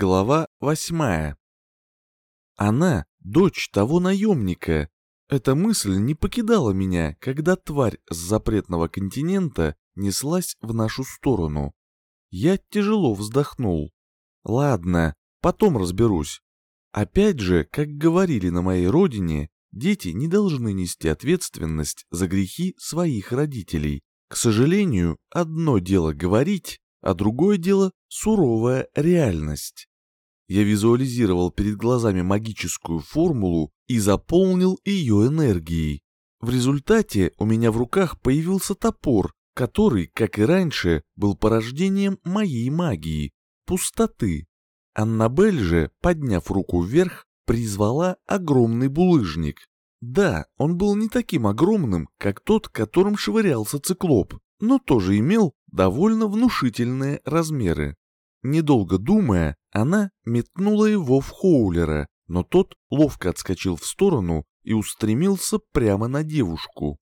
Глава восьмая. Она — дочь того наемника. Эта мысль не покидала меня, когда тварь с запретного континента неслась в нашу сторону. Я тяжело вздохнул. Ладно, потом разберусь. Опять же, как говорили на моей родине, дети не должны нести ответственность за грехи своих родителей. К сожалению, одно дело говорить, а другое дело — суровая реальность. Я визуализировал перед глазами магическую формулу и заполнил ее энергией. В результате у меня в руках появился топор, который, как и раньше, был порождением моей магии — пустоты. Аннабель же, подняв руку вверх, призвала огромный булыжник. Да, он был не таким огромным, как тот, которым швырялся циклоп, но тоже имел довольно внушительные размеры. Недолго думая, она метнула его в Хоулера, но тот ловко отскочил в сторону и устремился прямо на девушку.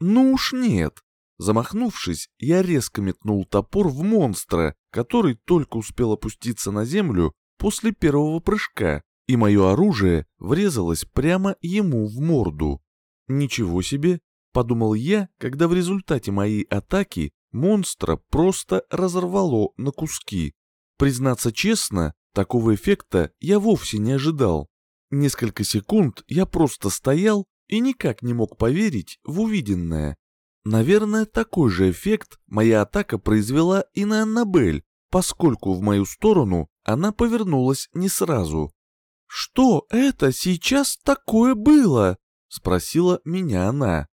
Ну уж нет. Замахнувшись, я резко метнул топор в монстра, который только успел опуститься на землю после первого прыжка, и мое оружие врезалось прямо ему в морду. Ничего себе, подумал я, когда в результате моей атаки монстра просто разорвало на куски. Признаться честно, такого эффекта я вовсе не ожидал. Несколько секунд я просто стоял и никак не мог поверить в увиденное. Наверное, такой же эффект моя атака произвела и на Аннабель, поскольку в мою сторону она повернулась не сразу. «Что это сейчас такое было?» — спросила меня она.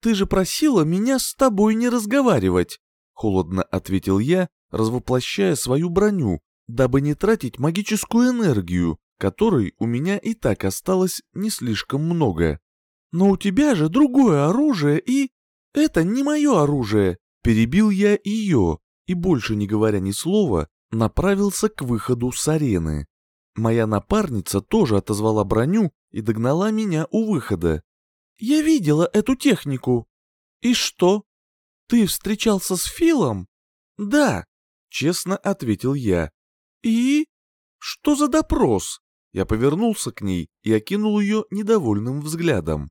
«Ты же просила меня с тобой не разговаривать», — холодно ответил я, развоплощая свою броню, дабы не тратить магическую энергию, которой у меня и так осталось не слишком много. «Но у тебя же другое оружие и...» «Это не мое оружие», — перебил я ее и, больше не говоря ни слова, направился к выходу с арены. Моя напарница тоже отозвала броню и догнала меня у выхода. Я видела эту технику. И что? Ты встречался с Филом? Да, честно ответил я. И? Что за допрос? Я повернулся к ней и окинул ее недовольным взглядом.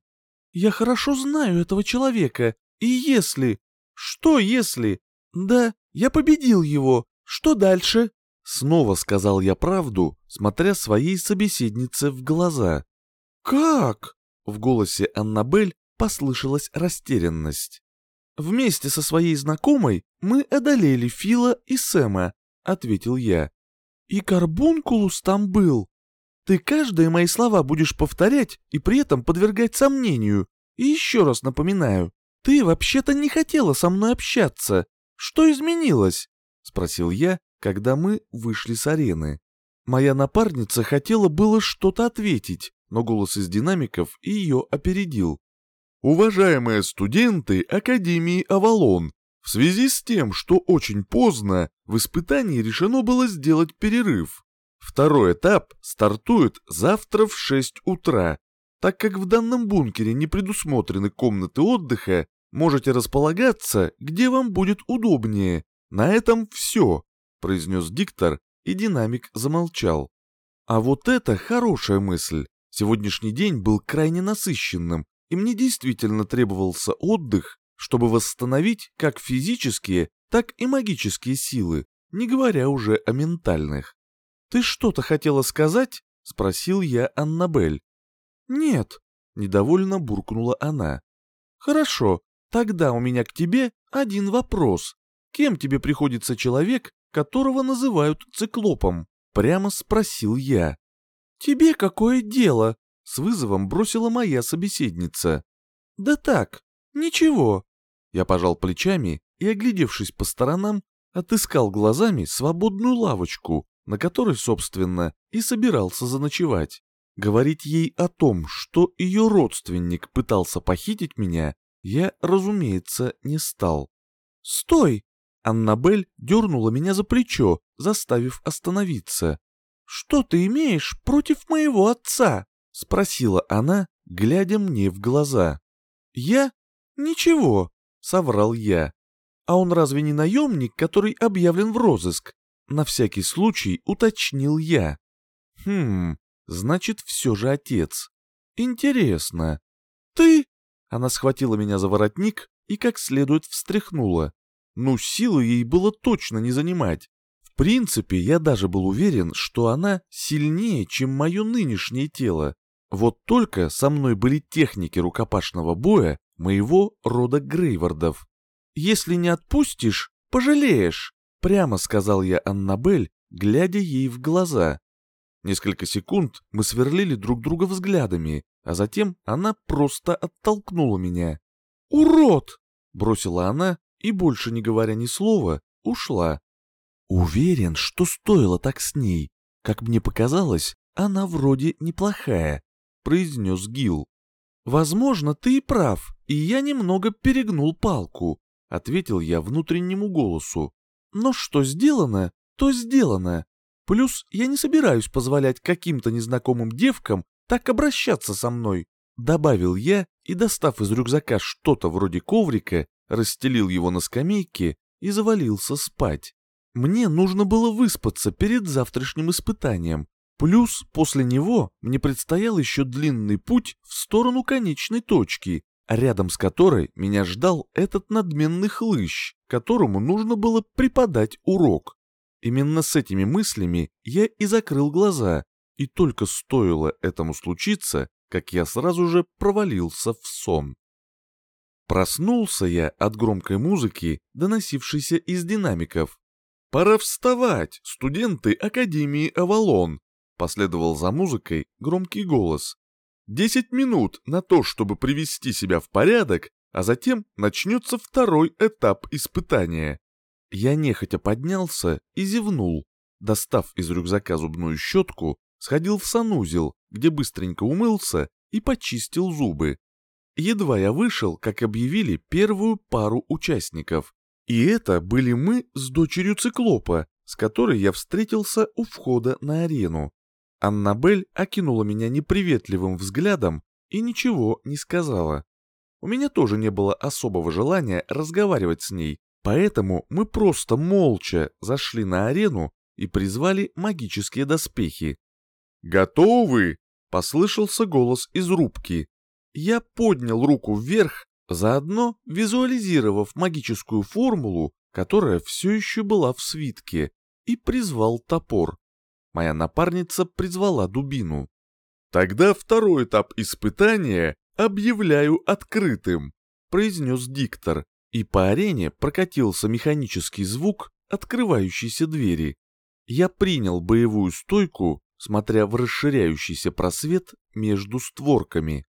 Я хорошо знаю этого человека, и если... Что если? Да, я победил его. Что дальше? Снова сказал я правду, смотря своей собеседнице в глаза. «Как?» В голосе Аннабель послышалась растерянность. «Вместе со своей знакомой мы одолели Фила и Сэма», — ответил я. «И Карбункулус там был. Ты каждые мои слова будешь повторять и при этом подвергать сомнению. И еще раз напоминаю, ты вообще-то не хотела со мной общаться. Что изменилось?» — спросил я, когда мы вышли с арены. Моя напарница хотела было что-то ответить, но голос из динамиков ее опередил. «Уважаемые студенты Академии Авалон, в связи с тем, что очень поздно, в испытании решено было сделать перерыв. Второй этап стартует завтра в 6 утра. Так как в данном бункере не предусмотрены комнаты отдыха, можете располагаться, где вам будет удобнее. На этом все», — произнес диктор, и динамик замолчал. А вот это хорошая мысль. Сегодняшний день был крайне насыщенным, и мне действительно требовался отдых, чтобы восстановить как физические, так и магические силы, не говоря уже о ментальных. «Ты что-то хотела сказать?» — спросил я Аннабель. «Нет», — недовольно буркнула она. «Хорошо, тогда у меня к тебе один вопрос. Кем тебе приходится человек, которого называют циклопом?» — прямо спросил я. «Тебе какое дело?» — с вызовом бросила моя собеседница. «Да так, ничего». Я пожал плечами и, оглядевшись по сторонам, отыскал глазами свободную лавочку, на которой, собственно, и собирался заночевать. Говорить ей о том, что ее родственник пытался похитить меня, я, разумеется, не стал. «Стой!» Аннабель дернула меня за плечо, заставив остановиться. «Что ты имеешь против моего отца?» — спросила она, глядя мне в глаза. «Я? Ничего», — соврал я. «А он разве не наемник, который объявлен в розыск? На всякий случай уточнил я. Хм, значит, все же отец. Интересно. Ты? Она схватила меня за воротник и как следует встряхнула. Ну, силы ей было точно не занимать. Принципе, я даже был уверен, что она сильнее, чем мое нынешнее тело. Вот только со мной были техники рукопашного боя моего рода Грейвардов. «Если не отпустишь, пожалеешь», — прямо сказал я Аннабель, глядя ей в глаза. Несколько секунд мы сверлили друг друга взглядами, а затем она просто оттолкнула меня. «Урод!» — бросила она и, больше не говоря ни слова, ушла. Уверен, что стоило так с ней. Как мне показалось, она вроде неплохая, — произнес Гил. «Возможно, ты и прав, и я немного перегнул палку», — ответил я внутреннему голосу. «Но что сделано, то сделано. Плюс я не собираюсь позволять каким-то незнакомым девкам так обращаться со мной», — добавил я и, достав из рюкзака что-то вроде коврика, расстелил его на скамейке и завалился спать. Мне нужно было выспаться перед завтрашним испытанием, плюс после него мне предстоял еще длинный путь в сторону конечной точки, рядом с которой меня ждал этот надменный хлыщ, которому нужно было преподать урок. Именно с этими мыслями я и закрыл глаза, и только стоило этому случиться, как я сразу же провалился в сон. Проснулся я от громкой музыки, доносившейся из динамиков. «Пора вставать, студенты Академии Авалон!» Последовал за музыкой громкий голос. Десять минут на то, чтобы привести себя в порядок, а затем начнется второй этап испытания. Я нехотя поднялся и зевнул. Достав из рюкзака зубную щетку, сходил в санузел, где быстренько умылся и почистил зубы. Едва я вышел, как объявили первую пару участников. И это были мы с дочерью Циклопа, с которой я встретился у входа на арену. Аннабель окинула меня неприветливым взглядом и ничего не сказала. У меня тоже не было особого желания разговаривать с ней, поэтому мы просто молча зашли на арену и призвали магические доспехи. «Готовы?» — послышался голос из рубки. Я поднял руку вверх, заодно визуализировав магическую формулу, которая все еще была в свитке, и призвал топор моя напарница призвала дубину. «Тогда второй этап испытания объявляю открытым», — произнес диктор, и по арене прокатился механический звук открывающейся двери. Я принял боевую стойку, смотря в расширяющийся просвет между створками.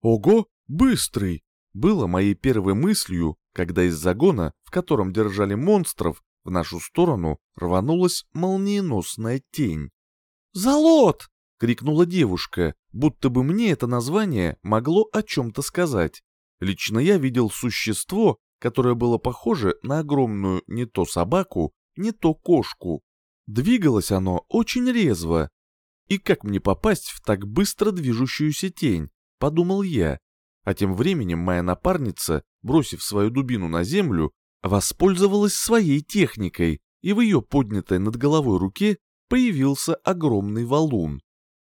«Ого, быстрый!» Было моей первой мыслью, когда из загона, в котором держали монстров, в нашу сторону рванулась молниеносная тень. «Залот!» — крикнула девушка, будто бы мне это название могло о чем-то сказать. Лично я видел существо, которое было похоже на огромную не то собаку, не то кошку. Двигалось оно очень резво. И как мне попасть в так быстро движущуюся тень, подумал я. А тем временем моя напарница, бросив свою дубину на землю, воспользовалась своей техникой, и в ее поднятой над головой руке появился огромный валун.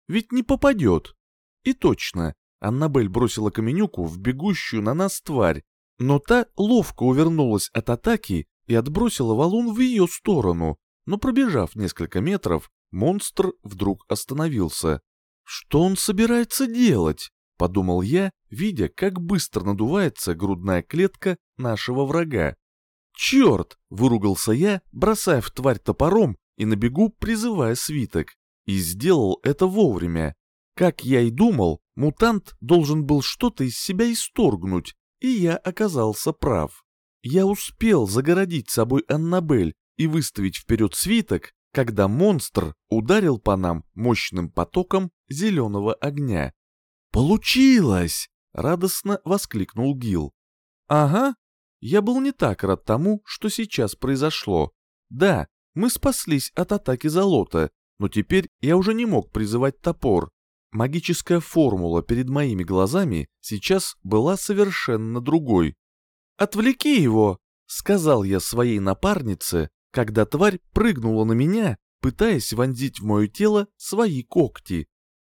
Ведь не попадет. И точно, Аннабель бросила каменюку в бегущую на нас тварь, но та ловко увернулась от атаки и отбросила валун в ее сторону, но пробежав несколько метров, монстр вдруг остановился. «Что он собирается делать?» — подумал я, видя, как быстро надувается грудная клетка нашего врага. «Черт!» — выругался я, бросая в тварь топором и на бегу призывая свиток. И сделал это вовремя. Как я и думал, мутант должен был что-то из себя исторгнуть, и я оказался прав. Я успел загородить собой Аннабель и выставить вперед свиток, когда монстр ударил по нам мощным потоком зеленого огня. «Получилось!» — радостно воскликнул Гил. «Ага, я был не так рад тому, что сейчас произошло. Да, мы спаслись от атаки Золота, но теперь я уже не мог призывать топор. Магическая формула перед моими глазами сейчас была совершенно другой. «Отвлеки его!» — сказал я своей напарнице, когда тварь прыгнула на меня, пытаясь вонзить в мое тело свои когти.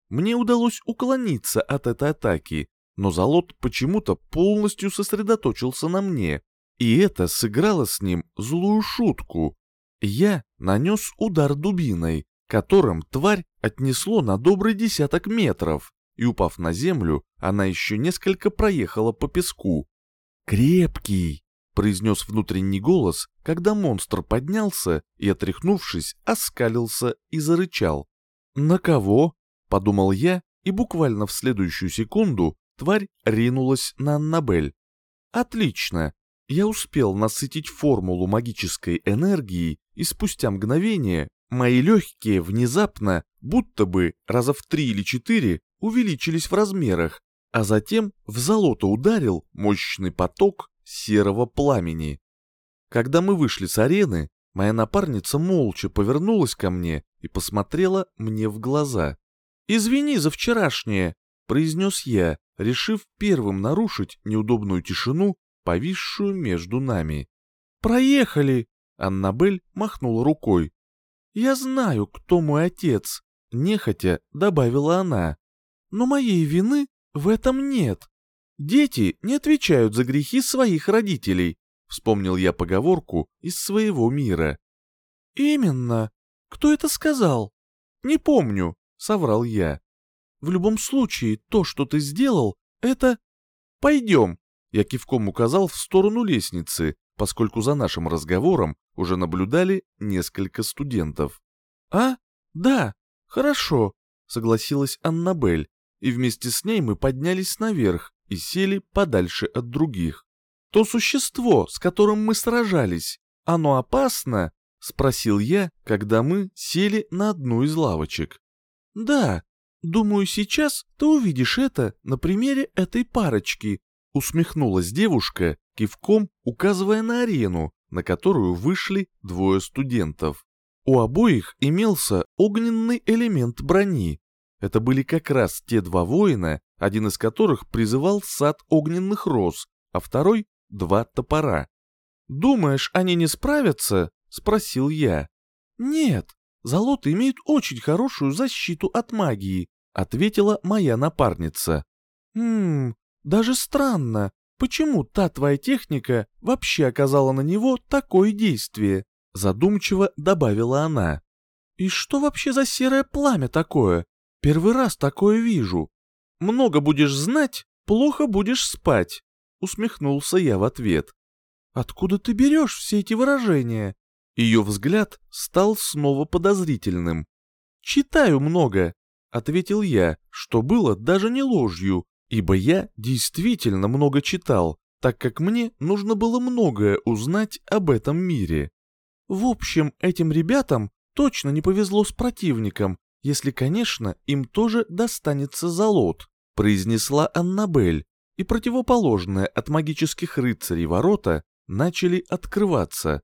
Мне удалось уклониться от этой атаки, но Залот почему-то полностью сосредоточился на мне, и это сыграло с ним злую шутку. Я нанес удар дубиной, которым тварь отнесло на добрый десяток метров, и упав на землю, она еще несколько проехала по песку. «Крепкий!» — произнес внутренний голос, когда монстр поднялся и, отряхнувшись, оскалился и зарычал. «На кого?» — подумал я, и буквально в следующую секунду тварь ринулась на Аннабель. «Отлично! Я успел насытить формулу магической энергии, и спустя мгновение мои легкие внезапно, будто бы раза в три или четыре, увеличились в размерах, а затем в золото ударил мощный поток серого пламени. Когда мы вышли с арены, моя напарница молча повернулась ко мне и посмотрела мне в глаза. «Извини за вчерашнее», — произнес я, решив первым нарушить неудобную тишину, повисшую между нами. «Проехали!» — Аннабель махнула рукой. «Я знаю, кто мой отец», — нехотя добавила она. «Но моей вины в этом нет. Дети не отвечают за грехи своих родителей, вспомнил я поговорку из своего мира. Именно. Кто это сказал? Не помню, соврал я. В любом случае, то, что ты сделал, это... Пойдем. Я кивком указал в сторону лестницы, поскольку за нашим разговором уже наблюдали несколько студентов. «А? Да, хорошо», — согласилась Аннабель, и вместе с ней мы поднялись наверх, и сели подальше от других. «То существо, с которым мы сражались, оно опасно?» — спросил я, когда мы сели на одну из лавочек. «Да, думаю, сейчас ты увидишь это на примере этой парочки», — усмехнулась девушка, кивком указывая на арену, на которую вышли двое студентов. У обоих имелся огненный элемент брони. Это были как раз те два воина, один из которых призывал сад огненных роз, а второй — два топора. «Думаешь, они не справятся?» — спросил я. «Нет, золоты имеют очень хорошую защиту от магии», — ответила моя напарница. «Хм, даже странно, почему та твоя техника вообще оказала на него такое действие?» — задумчиво добавила она. «И что вообще за серое пламя такое? Первый раз такое вижу. Много будешь знать, плохо будешь спать», — усмехнулся я в ответ. «Откуда ты берешь все эти выражения?» Ее взгляд стал снова подозрительным. «Читаю много», — ответил я, что было даже не ложью, ибо я действительно много читал, так как мне нужно было многое узнать об этом мире. В общем, этим ребятам точно не повезло с противником, если, конечно, им тоже достанется золот, произнесла Аннабель, и противоположные от магических рыцарей ворота начали открываться.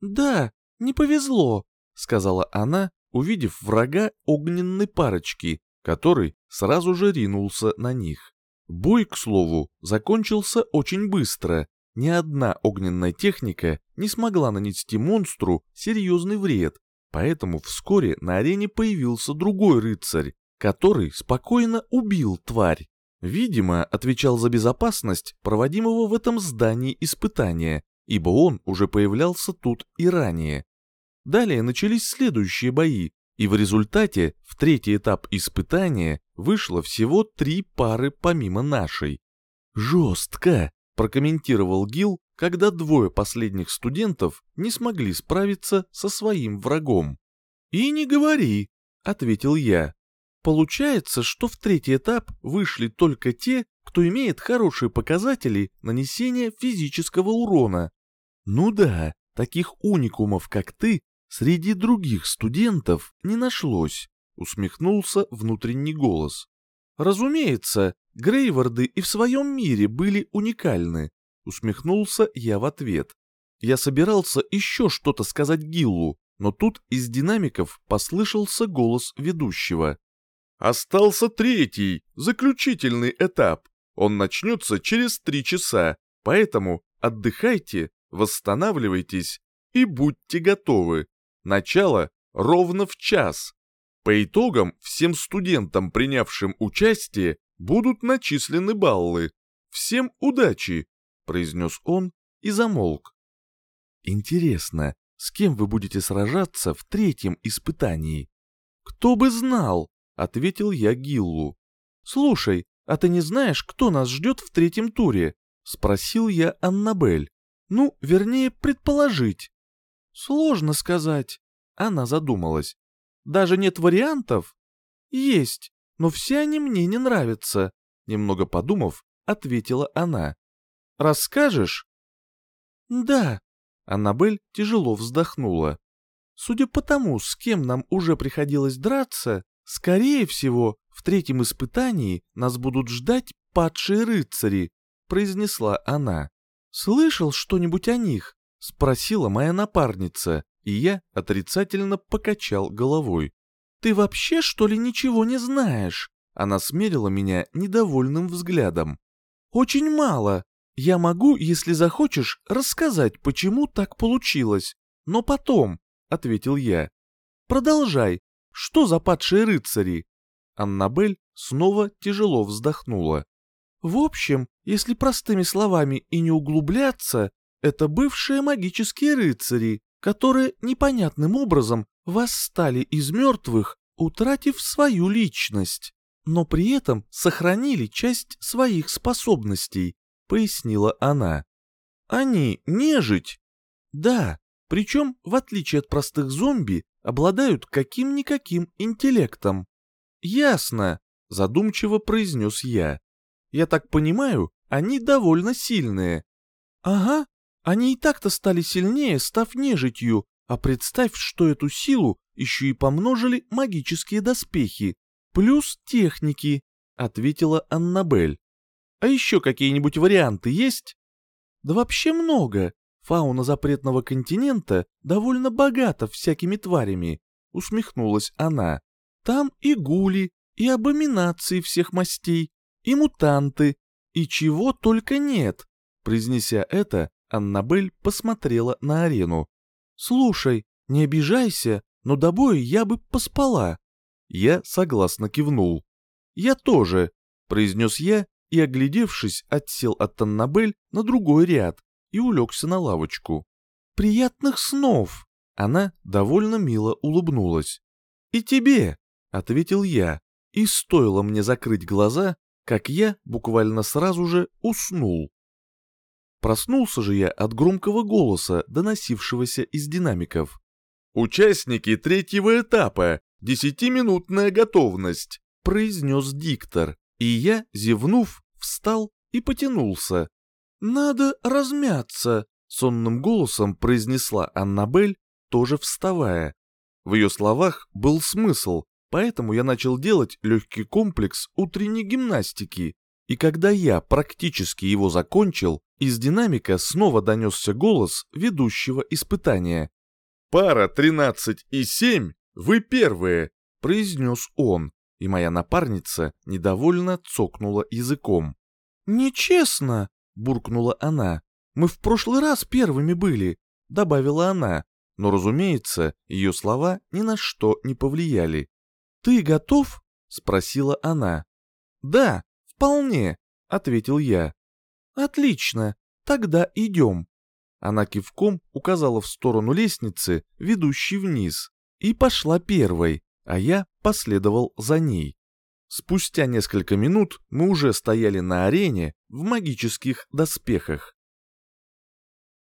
«Да, не повезло», — сказала она, увидев врага огненной парочки, который сразу же ринулся на них. Бой, к слову, закончился очень быстро. Ни одна огненная техника не смогла нанести монстру серьезный вред, Поэтому вскоре на арене появился другой рыцарь, который спокойно убил тварь. Видимо, отвечал за безопасность проводимого в этом здании испытания, ибо он уже появлялся тут и ранее. Далее начались следующие бои, и в результате в третий этап испытания вышло всего три пары помимо нашей. «Жестко!» – прокомментировал Гил, когда двое последних студентов не смогли справиться со своим врагом. «И не говори», — ответил я. «Получается, что в третий этап вышли только те, кто имеет хорошие показатели нанесения физического урона. Ну да, таких уникумов, как ты, среди других студентов не нашлось», — усмехнулся внутренний голос. «Разумеется, Грейварды и в своем мире были уникальны, Усмехнулся я в ответ. Я собирался еще что-то сказать Гиллу, но тут из динамиков послышался голос ведущего. «Остался третий, заключительный этап. Он начнется через три часа, поэтому отдыхайте, восстанавливайтесь и будьте готовы. Начало ровно в час. По итогам всем студентам, принявшим участие, будут начислены баллы. Всем удачи!» — произнес он и замолк. «Интересно, с кем вы будете сражаться в третьем испытании?» «Кто бы знал!» — ответил я Гиллу. «Слушай, а ты не знаешь, кто нас ждет в третьем туре?» — спросил я Аннабель. «Ну, вернее, предположить». «Сложно сказать». Она задумалась. «Даже нет вариантов?» «Есть, но все они мне не нравятся», — немного подумав, ответила она. «Расскажешь?» «Да», — Аннабель тяжело вздохнула. «Судя по тому, с кем нам уже приходилось драться, скорее всего, в третьем испытании нас будут ждать падшие рыцари», — произнесла она. «Слышал что-нибудь о них?» — спросила моя напарница, и я отрицательно покачал головой. «Ты вообще, что ли, ничего не знаешь?» Она смерила меня недовольным взглядом. «Очень мало. Я могу, если захочешь, рассказать, почему так получилось. Но потом», — ответил я. «Продолжай. Что за падшие рыцари?» Аннабель снова тяжело вздохнула. «В общем, если простыми словами и не углубляться, это бывшие магические рыцари, которые непонятным образом восстали из мертвых, утратив свою личность, но при этом сохранили часть своих способностей, пояснила она. Они нежить. Да, причем, в отличие от простых зомби, обладают каким-никаким интеллектом. Ясно, задумчиво произнес я. Я так понимаю, они довольно сильные. Ага, они и так-то стали сильнее, став нежитью, а представь, что эту силу еще и помножили магические доспехи, плюс техники, ответила Аннабель. А еще какие-нибудь варианты есть? Да вообще много. Фауна запретного континента довольно богата всякими тварями, усмехнулась она. Там и гули, и абоминации всех мастей, и мутанты, и чего только нет. Произнеся это, Аннабель посмотрела на арену. «Слушай, не обижайся, но до боя я бы поспала». Я согласно кивнул. «Я тоже», — произнес я и, оглядевшись, отсел от Аннабель на другой ряд и улегся на лавочку. «Приятных снов!» Она довольно мило улыбнулась. «И тебе!» — ответил я, и стоило мне закрыть глаза, как я буквально сразу же уснул. Проснулся же я от громкого голоса, доносившегося из динамиков. «Участники третьего этапа! Десятиминутная готовность!» — произнес диктор, и я, зевнув, встал и потянулся. «Надо размяться!» — сонным голосом произнесла Аннабель, тоже вставая. В ее словах был смысл, поэтому я начал делать легкий комплекс утренней гимнастики, и когда я практически его закончил, из динамика снова донесся голос ведущего испытания. «Пара 13 и 7, вы первые!» — произнес он, и моя напарница недовольно цокнула языком. «Нечестно!» — буркнула она. «Мы в прошлый раз первыми были», — добавила она, но, разумеется, ее слова ни на что не повлияли. «Ты готов?» — спросила она. «Да», «Вполне», — ответил я. «Отлично, тогда идем». Она кивком указала в сторону лестницы, ведущей вниз, и пошла первой, а я последовал за ней. Спустя несколько минут мы уже стояли на арене в магических доспехах.